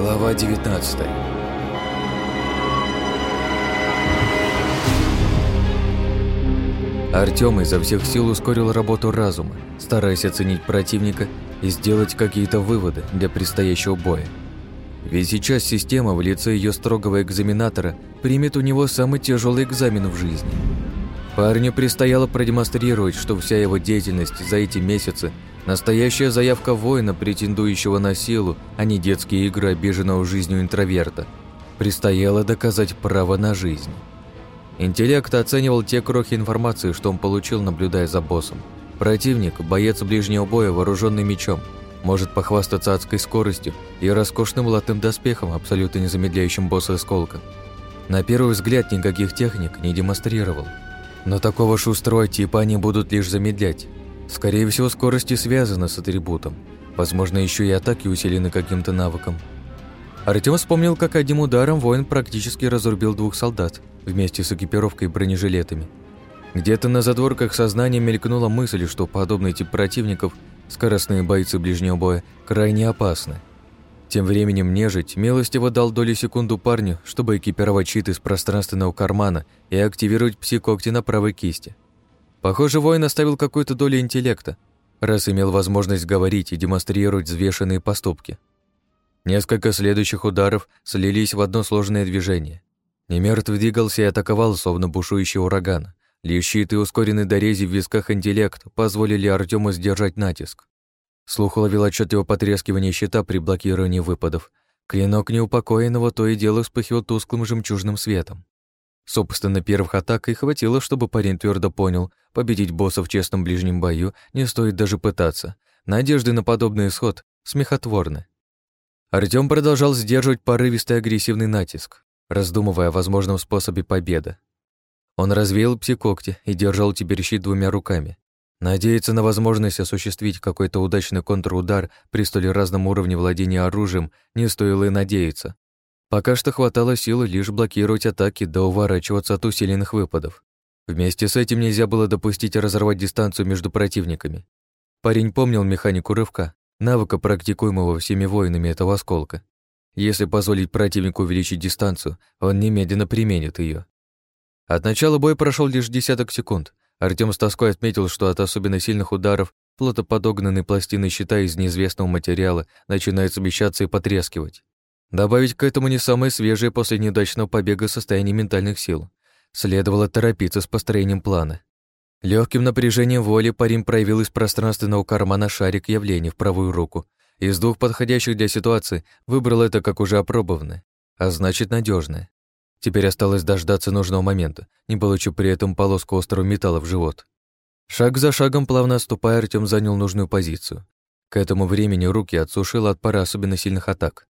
Глава 19 Артем изо всех сил ускорил работу разума, стараясь оценить противника и сделать какие-то выводы для предстоящего боя. Ведь сейчас система в лице ее строгого экзаменатора примет у него самый тяжелый экзамен в жизни – Парню предстояло продемонстрировать, что вся его деятельность за эти месяцы – настоящая заявка воина, претендующего на силу, а не детские игры обиженного жизнью интроверта. Предстояло доказать право на жизнь. Интеллект оценивал те крохи информации, что он получил, наблюдая за боссом. Противник, боец ближнего боя, вооруженный мечом, может похвастаться адской скоростью и роскошным латным доспехом, абсолютно не замедляющим босса осколка. На первый взгляд никаких техник не демонстрировал – но такого шустрого типа они будут лишь замедлять. Скорее всего, скорости связаны с атрибутом. Возможно, еще и атаки усилены каким-то навыком. Артем вспомнил, как одним ударом воин практически разрубил двух солдат вместе с экипировкой и бронежилетами. Где-то на задворках сознания мелькнула мысль, что подобный тип противников, скоростные бойцы ближнего боя, крайне опасны. Тем временем нежить милостиво дал доли секунду парню, чтобы экипировать щит из пространственного кармана и активировать пси-когти на правой кисти. Похоже, воин оставил какую-то долю интеллекта, раз имел возможность говорить и демонстрировать взвешенные поступки. Несколько следующих ударов слились в одно сложное движение. Немертв двигался и атаковал, словно бушующий ураган. Лишь щит и ускоренный дорези в висках интеллект позволили Артему сдержать натиск. Слух уловил его потрескивания щита при блокировании выпадов. Клинок неупокоенного то и дело вспыхивал тусклым жемчужным светом. Собственно, первых атак и хватило, чтобы парень твердо понял, победить босса в честном ближнем бою не стоит даже пытаться. Надежды на подобный исход смехотворны. Артём продолжал сдерживать порывистый агрессивный натиск, раздумывая о возможном способе победы. Он развеял псикогти и держал теперь щит двумя руками. Надеяться на возможность осуществить какой-то удачный контрудар при столь разном уровне владения оружием не стоило и надеяться. Пока что хватало силы лишь блокировать атаки да уворачиваться от усиленных выпадов. Вместе с этим нельзя было допустить разорвать дистанцию между противниками. Парень помнил механику рывка, навыка, практикуемого всеми воинами этого осколка. Если позволить противнику увеличить дистанцию, он немедленно применит ее. От начала боя прошел лишь десяток секунд, Артем с тоской отметил, что от особенно сильных ударов плотно подогнанные пластины щита из неизвестного материала начинают смещаться и потрескивать. Добавить к этому не самое свежее после неудачного побега состояние ментальных сил. Следовало торопиться с построением плана. Легким напряжением воли парень проявил из пространственного кармана шарик явления в правую руку. Из двух подходящих для ситуации выбрал это как уже опробованное, а значит надежное. Теперь осталось дождаться нужного момента, не получив при этом полоску острого металла в живот. Шаг за шагом, плавно отступая, Артём занял нужную позицию. К этому времени руки отсушило от пары особенно сильных атак.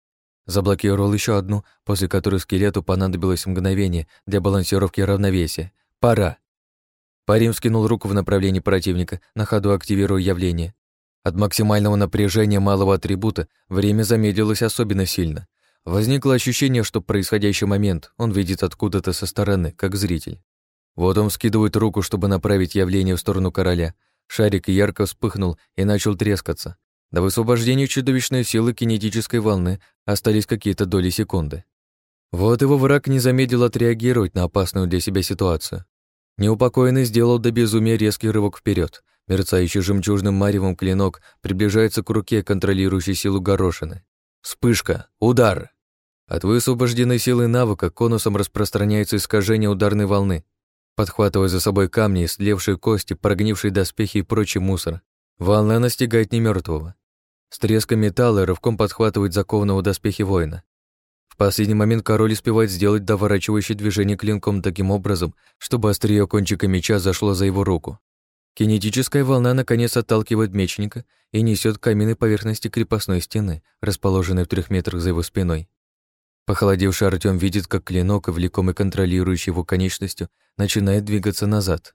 Заблокировал еще одну, после которой скелету понадобилось мгновение для балансировки равновесия. Пора! Парим скинул руку в направлении противника, на ходу активируя явление. От максимального напряжения малого атрибута время замедлилось особенно сильно. Возникло ощущение, что происходящий момент он видит откуда-то со стороны, как зритель. Вот он скидывает руку, чтобы направить явление в сторону короля. Шарик ярко вспыхнул и начал трескаться. До высвобождения чудовищной силы кинетической волны остались какие-то доли секунды. Вот его враг не замедлил отреагировать на опасную для себя ситуацию. Неупокоенный сделал до безумия резкий рывок вперед. Мерцающий жемчужным маревом клинок приближается к руке, контролирующей силу горошины. Вспышка, удар, от твоей силы навыка конусом распространяется искажение ударной волны, подхватывая за собой камни, слевшие кости, прогнившие доспехи и прочий мусор. Волна настигает немертвого. С треском металла рывком подхватывает закованного доспехи воина. В последний момент король успевает сделать доворачивающее движение клинком таким образом, чтобы острие кончика меча зашло за его руку. Кинетическая волна наконец отталкивает мечника и несет каменной поверхности крепостной стены, расположенной в трех метрах за его спиной. Похолодевший Артём видит, как клинок, влеком и контролирующий его конечностью, начинает двигаться назад.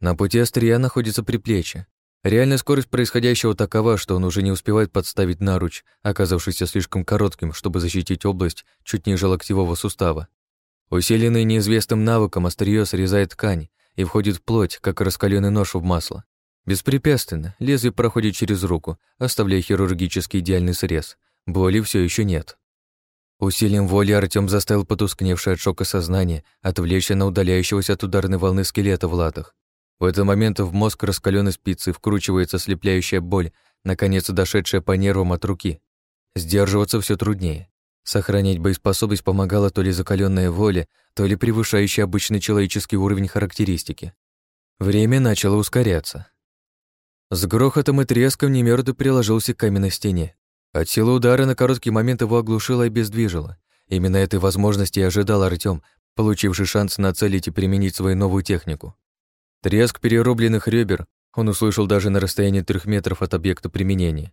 На пути острия находится приплечье. Реальная скорость происходящего такова, что он уже не успевает подставить наруч, оказавшийся слишком коротким, чтобы защитить область чуть ниже локтевого сустава. Усиленный неизвестным навыком острие срезает ткань и входит в плоть, как раскаленный нож в масло. Беспрепятственно лезвие проходит через руку, оставляя хирургически идеальный срез. Боли все еще нет. Усилием воли Артём заставил потускневшее от шока сознание отвлечься на удаляющегося от ударной волны скелета в латах. В этот момент в мозг раскаленной спицы вкручивается слепляющая боль, наконец дошедшая по нервам от руки. Сдерживаться все труднее. Сохранять боеспособность помогала то ли закаленная воля, то ли превышающий обычный человеческий уровень характеристики. Время начало ускоряться. С грохотом и треском немердо приложился к каменной стене. От силы удара на короткий момент его оглушило и бездвижило. Именно этой возможности и ожидал Артём, получивший шанс нацелить и применить свою новую технику. Треск перерубленных ребер он услышал даже на расстоянии трех метров от объекта применения.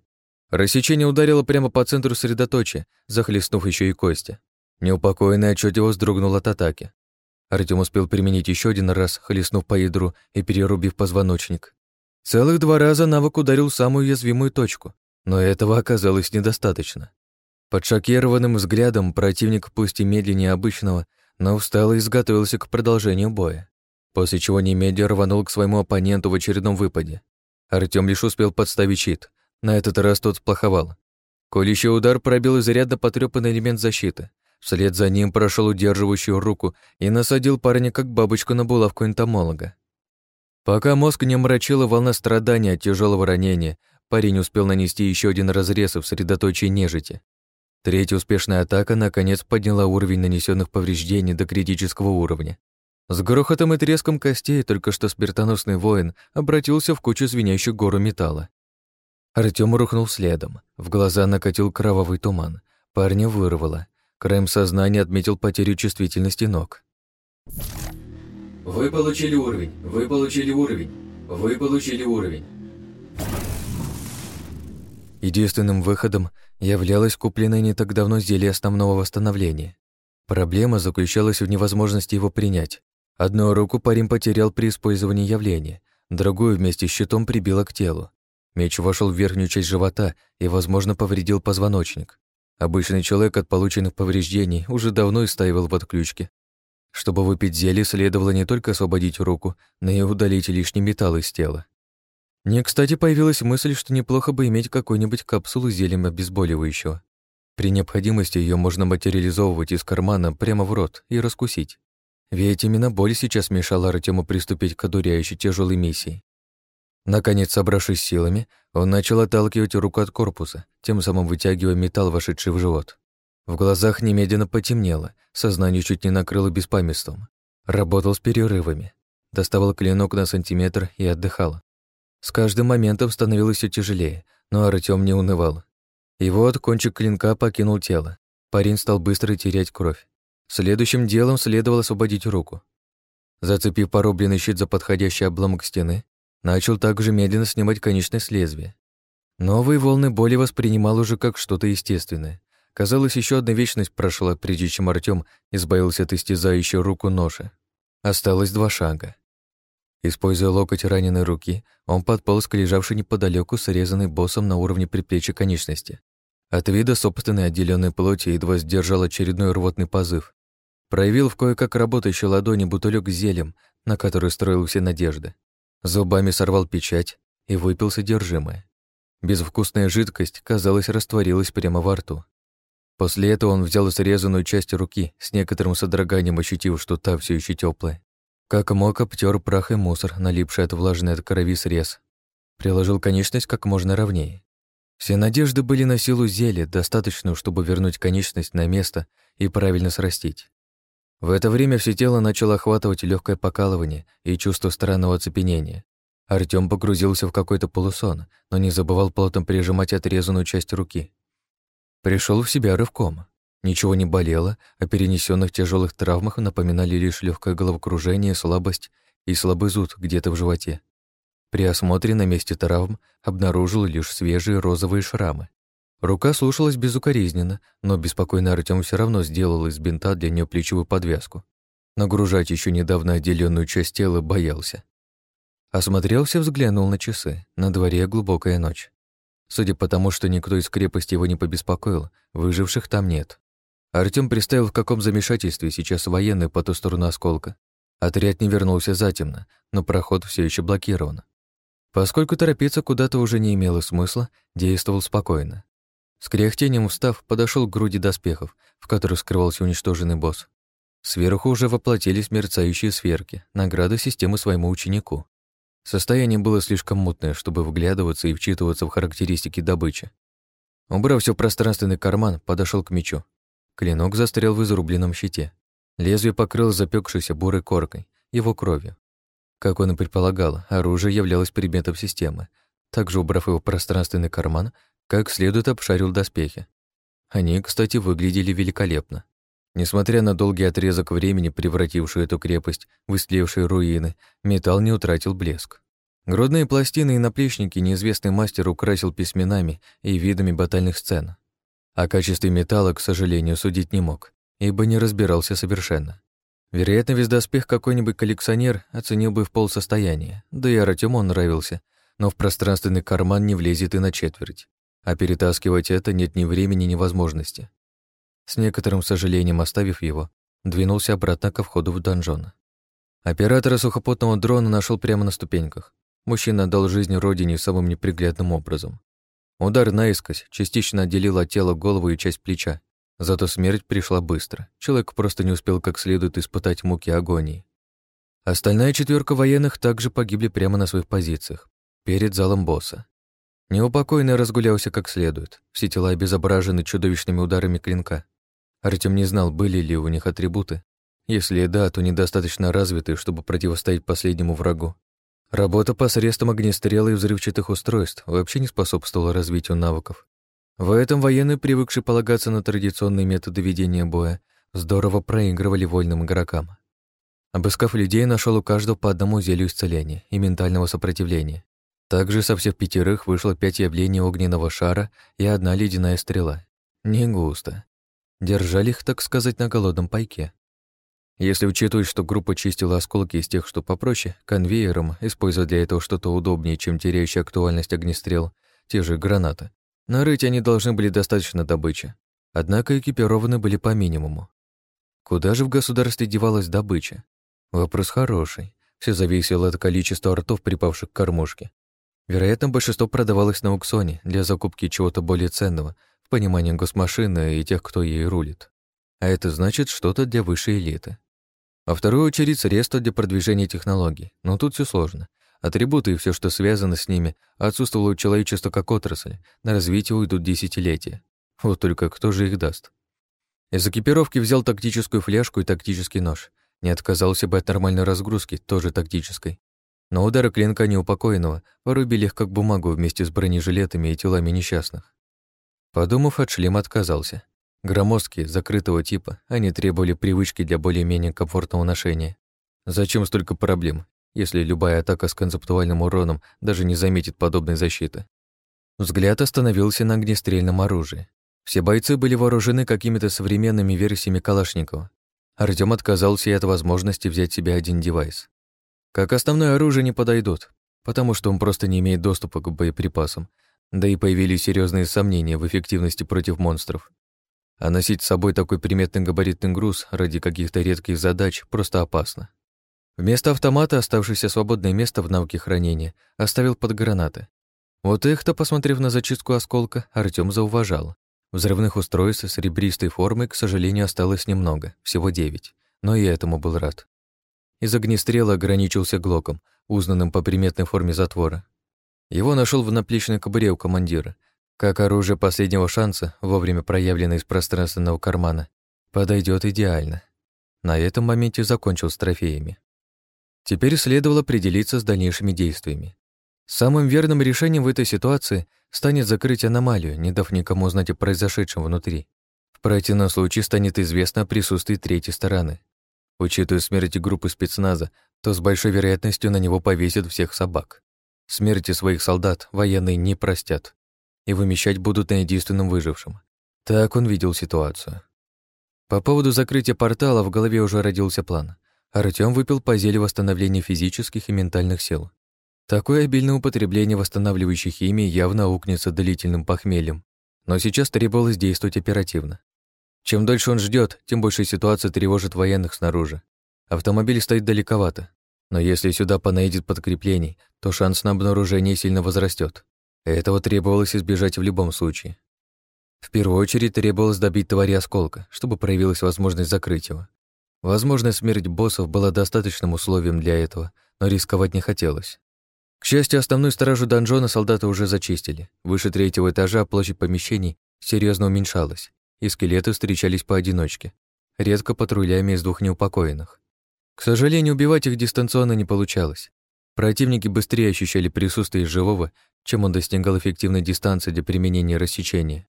Рассечение ударило прямо по центру средоточия, захлестнув еще и кости. Неупокоенный отчет его вздрогнул от атаки. Артём успел применить еще один раз, хлестнув по ядру и перерубив позвоночник. Целых два раза навык ударил самую уязвимую точку, но этого оказалось недостаточно. Под шокированным взглядом противник, пусть и медленнее обычного, но устало изготовился к продолжению боя, после чего немедля рванул к своему оппоненту в очередном выпаде. Артём лишь успел подставить щит. На этот раз тот сплоховал. Колющий удар пробил изрядно потрёпанный элемент защиты. Вслед за ним прошел удерживающую руку и насадил парня как бабочку на булавку энтомолога. Пока мозг не мрачила волна страдания от тяжелого ранения, Парень успел нанести еще один разрез в средоточие нежити. Третья успешная атака наконец подняла уровень нанесенных повреждений до критического уровня. С грохотом и треском костей только что спиртоносный воин обратился в кучу звенящих гору металла. Артём рухнул следом. В глаза накатил кровавый туман. Парня вырвало. Краем сознания отметил потерю чувствительности ног. «Вы получили уровень! Вы получили уровень! Вы получили уровень!» Единственным выходом являлось купленное не так давно зелье основного восстановления. Проблема заключалась в невозможности его принять. Одну руку парень потерял при использовании явления, другую вместе с щитом прибило к телу. Меч вошел в верхнюю часть живота и, возможно, повредил позвоночник. Обычный человек от полученных повреждений уже давно истаивал в отключке. Чтобы выпить зелье, следовало не только освободить руку, но и удалить лишний металл из тела. Мне, кстати, появилась мысль, что неплохо бы иметь какую-нибудь капсулу зелем обезболивающего. При необходимости ее можно материализовывать из кармана прямо в рот и раскусить. Ведь именно боль сейчас мешала Артему приступить к одуряющей тяжелой миссии. Наконец, собравшись силами, он начал отталкивать руку от корпуса, тем самым вытягивая металл, вошедший в живот. В глазах немедленно потемнело, сознание чуть не накрыло беспамятством. Работал с перерывами, доставал клинок на сантиметр и отдыхал. С каждым моментом становилось все тяжелее, но Артём не унывал. И вот кончик клинка покинул тело. Парень стал быстро терять кровь. Следующим делом следовало освободить руку. Зацепив порубленный щит за подходящий обломок стены, начал также медленно снимать конечность лезвия. Новые волны боли воспринимал уже как что-то естественное. Казалось, еще одна вечность прошла, прежде чем Артём избавился от истязающей руку ноши. Осталось два шага. Используя локоть раненой руки, он подполз к лежавшей неподалеку срезанной боссом на уровне предплечья конечности. От вида собственной отделенной плоти едва сдержал очередной рвотный позыв. Проявил в кое-как работающей ладони бутылек с зелем, на который строил все надежды. Зубами сорвал печать и выпил содержимое. Безвкусная жидкость, казалось, растворилась прямо во рту. После этого он взял срезанную часть руки, с некоторым содроганием ощутив, что та все еще теплая. Как мог обтер прах и мусор, налипший от влажной от крови срез. Приложил конечность как можно ровнее. Все надежды были на силу зелья, достаточную, чтобы вернуть конечность на место и правильно срастить. В это время все тело начало охватывать легкое покалывание и чувство странного оцепенения. Артём погрузился в какой-то полусон, но не забывал плотно прижимать отрезанную часть руки. Пришел в себя рывком. Ничего не болело, о перенесенных тяжелых травмах напоминали лишь легкое головокружение, слабость и слабый зуд где-то в животе. При осмотре на месте травм обнаружил лишь свежие розовые шрамы. Рука слушалась безукоризненно, но беспокойный Артем все равно сделал из бинта для нее плечевую подвязку. Нагружать еще недавно отделенную часть тела боялся. Осмотрелся, взглянул на часы. На дворе глубокая ночь. Судя по тому, что никто из крепости его не побеспокоил, выживших там нет. Артём представил, в каком замешательстве сейчас военные по ту сторону осколка. Отряд не вернулся затемно, но проход все еще блокирован. Поскольку торопиться куда-то уже не имело смысла, действовал спокойно. С кряхтением встав, подошел к груди доспехов, в которых скрывался уничтоженный босс. Сверху уже воплотились мерцающие сверки, награды системы своему ученику. Состояние было слишком мутное, чтобы вглядываться и вчитываться в характеристики добычи. Убрав все пространственный карман, подошел к мечу, Клинок застрял в изрубленном щите. Лезвие покрыло запекшейся бурой коркой, его кровью. Как он и предполагал, оружие являлось предметом системы. Также, убрав его пространственный карман, как следует обшарил доспехи. Они, кстати, выглядели великолепно. Несмотря на долгий отрезок времени, превративший эту крепость в истлевшие руины, металл не утратил блеск. Грудные пластины и наплечники неизвестный мастер украсил письменами и видами батальных сцен. О качестве металла, к сожалению, судить не мог, ибо не разбирался совершенно. Вероятно, весь доспех какой-нибудь коллекционер оценил бы в полсостояния, да и Артему он нравился, но в пространственный карман не влезет и на четверть, а перетаскивать это нет ни времени, ни возможности. С некоторым сожалением оставив его, двинулся обратно ко входу в донжон. Оператора сухопутного дрона нашел прямо на ступеньках. Мужчина дал жизнь родине самым неприглядным образом. Удар наискось частично отделил от тела голову и часть плеча. Зато смерть пришла быстро. Человек просто не успел как следует испытать муки агонии. Остальная четверка военных также погибли прямо на своих позициях, перед залом босса. Неупокойный разгулялся как следует. Все тела обезображены чудовищными ударами клинка. Артем не знал, были ли у них атрибуты. Если и да, то недостаточно развиты, чтобы противостоять последнему врагу. Работа посредством огнестрела и взрывчатых устройств вообще не способствовала развитию навыков. В этом военные, привыкшие полагаться на традиционные методы ведения боя, здорово проигрывали вольным игрокам. Обыскав людей, нашел у каждого по одному зелью исцеления и ментального сопротивления. Также со всех пятерых вышло пять явлений огненного шара и одна ледяная стрела. Не густо. Держали их, так сказать, на голодном пайке. Если учитывать, что группа чистила осколки из тех, что попроще, конвейером, используя для этого что-то удобнее, чем теряющая актуальность огнестрел, те же гранаты, нарыть они должны были достаточно добычи. Однако экипированы были по минимуму. Куда же в государстве девалась добыча? Вопрос хороший. Все зависело от количества ртов, припавших к кормушке. Вероятно, большинство продавалось на аукционе для закупки чего-то более ценного, в понимании госмашины и тех, кто ей рулит. А это значит что-то для высшей элиты. Во вторую очередь средства для продвижения технологий, но тут все сложно. Атрибуты и все, что связано с ними, отсутствовало у человечества как отрасль, на развитие уйдут десятилетия. Вот только кто же их даст? Из экипировки взял тактическую фляжку и тактический нож. Не отказался бы от нормальной разгрузки, тоже тактической. Но удары клинка неупокоенного порубили их как бумагу вместе с бронежилетами и телами несчастных. Подумав, от шлема отказался. Громоздкие, закрытого типа, они требовали привычки для более-менее комфортного ношения. Зачем столько проблем, если любая атака с концептуальным уроном даже не заметит подобной защиты? Взгляд остановился на огнестрельном оружии. Все бойцы были вооружены какими-то современными версиями Калашникова. Артём отказался и от возможности взять себе один девайс. Как основное оружие не подойдут, потому что он просто не имеет доступа к боеприпасам, да и появились серьезные сомнения в эффективности против монстров. А носить с собой такой приметный габаритный груз ради каких-то редких задач просто опасно. Вместо автомата оставшееся свободное место в навыке хранения оставил под гранаты. Вот их-то, посмотрев на зачистку осколка, Артём зауважал. Взрывных устройств с ребристой формой, к сожалению, осталось немного, всего девять, но и этому был рад. Из огнестрела ограничился глоком, узнанным по приметной форме затвора. Его нашел в наплечной кобуре у командира — как оружие последнего шанса, вовремя проявленное из пространственного кармана, подойдет идеально. На этом моменте закончил с трофеями. Теперь следовало определиться с дальнейшими действиями. Самым верным решением в этой ситуации станет закрыть аномалию, не дав никому узнать о произошедшем внутри. В противном случае станет известно о присутствии третьей стороны. Учитывая смерть группы спецназа, то с большой вероятностью на него повесят всех собак. Смерти своих солдат военные не простят и вымещать будут на единственном выжившем. Так он видел ситуацию. По поводу закрытия портала в голове уже родился план. Артём выпил по зелье восстановления физических и ментальных сил. Такое обильное употребление восстанавливающей химии явно аукнется длительным похмельем, но сейчас требовалось действовать оперативно. Чем дольше он ждет, тем больше ситуация тревожит военных снаружи. Автомобиль стоит далековато, но если сюда понаедет подкреплений, то шанс на обнаружение сильно возрастет. Этого требовалось избежать в любом случае. В первую очередь требовалось добить твари осколка, чтобы проявилась возможность закрыть его. Возможность смерть боссов была достаточным условием для этого, но рисковать не хотелось. К счастью, основную стражу донжона солдаты уже зачистили. Выше третьего этажа площадь помещений серьезно уменьшалась, и скелеты встречались поодиночке, редко патрулями из двух неупокоенных. К сожалению, убивать их дистанционно не получалось. Противники быстрее ощущали присутствие живого, чем он достигал эффективной дистанции для применения рассечения.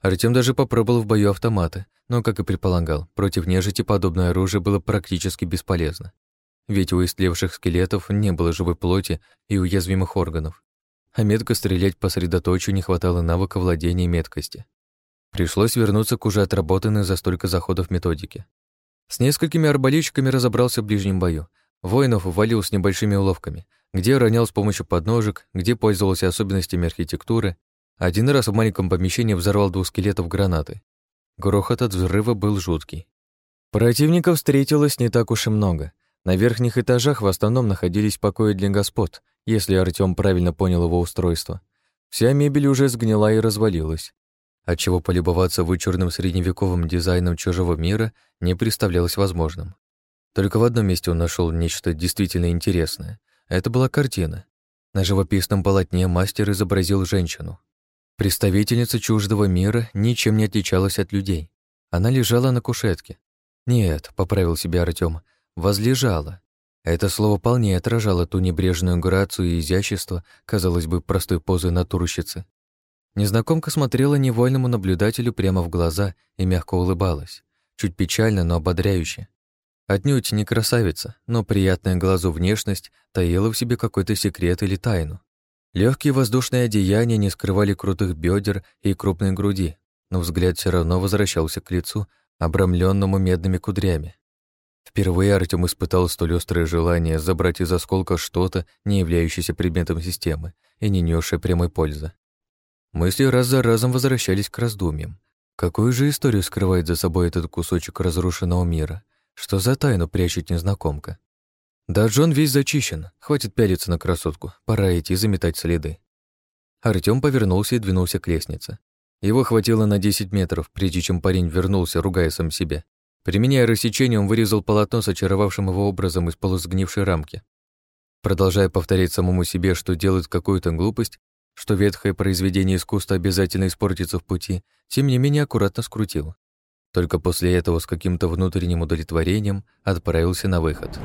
Артем даже попробовал в бою автоматы, но, как и предполагал, против нежити подобное оружие было практически бесполезно. Ведь у истлевших скелетов не было живой плоти и уязвимых органов. А метко стрелять по средоточию не хватало навыка владения меткости. Пришлось вернуться к уже отработанной за столько заходов методике. С несколькими арбалетчиками разобрался в ближнем бою — Воинов увалил с небольшими уловками, где ронял с помощью подножек, где пользовался особенностями архитектуры. Один раз в маленьком помещении взорвал двух скелетов гранаты. Грохот от взрыва был жуткий. Противников встретилось не так уж и много. На верхних этажах в основном находились покои для господ, если Артём правильно понял его устройство. Вся мебель уже сгнила и развалилась, отчего полюбоваться вычурным средневековым дизайном чужого мира не представлялось возможным. Только в одном месте он нашел нечто действительно интересное. Это была картина. На живописном полотне мастер изобразил женщину. Представительница чуждого мира ничем не отличалась от людей. Она лежала на кушетке. «Нет», — поправил себя Артём, — «возлежала». Это слово вполне отражало ту небрежную грацию и изящество, казалось бы, простой позы натурщицы. Незнакомка смотрела невольному наблюдателю прямо в глаза и мягко улыбалась. Чуть печально, но ободряюще. Отнюдь не красавица, но приятная глазу внешность таила в себе какой-то секрет или тайну. Легкие воздушные одеяния не скрывали крутых бедер и крупной груди, но взгляд все равно возвращался к лицу, обрамленному медными кудрями. Впервые Артем испытал столь острое желание забрать из осколка что-то, не являющееся предметом системы и не несшее прямой пользы. Мысли раз за разом возвращались к раздумьям. Какую же историю скрывает за собой этот кусочек разрушенного мира — что за тайну прячет незнакомка? Да Джон весь зачищен, хватит пялиться на красотку, пора идти заметать следы. Артём повернулся и двинулся к лестнице. Его хватило на 10 метров, прежде чем парень вернулся, ругая сам себя. Применяя рассечение, он вырезал полотно с очаровавшим его образом из полусгнившей рамки. Продолжая повторять самому себе, что делает какую-то глупость, что ветхое произведение искусства обязательно испортится в пути, тем не менее аккуратно скрутил. Только после этого с каким-то внутренним удовлетворением отправился на выход.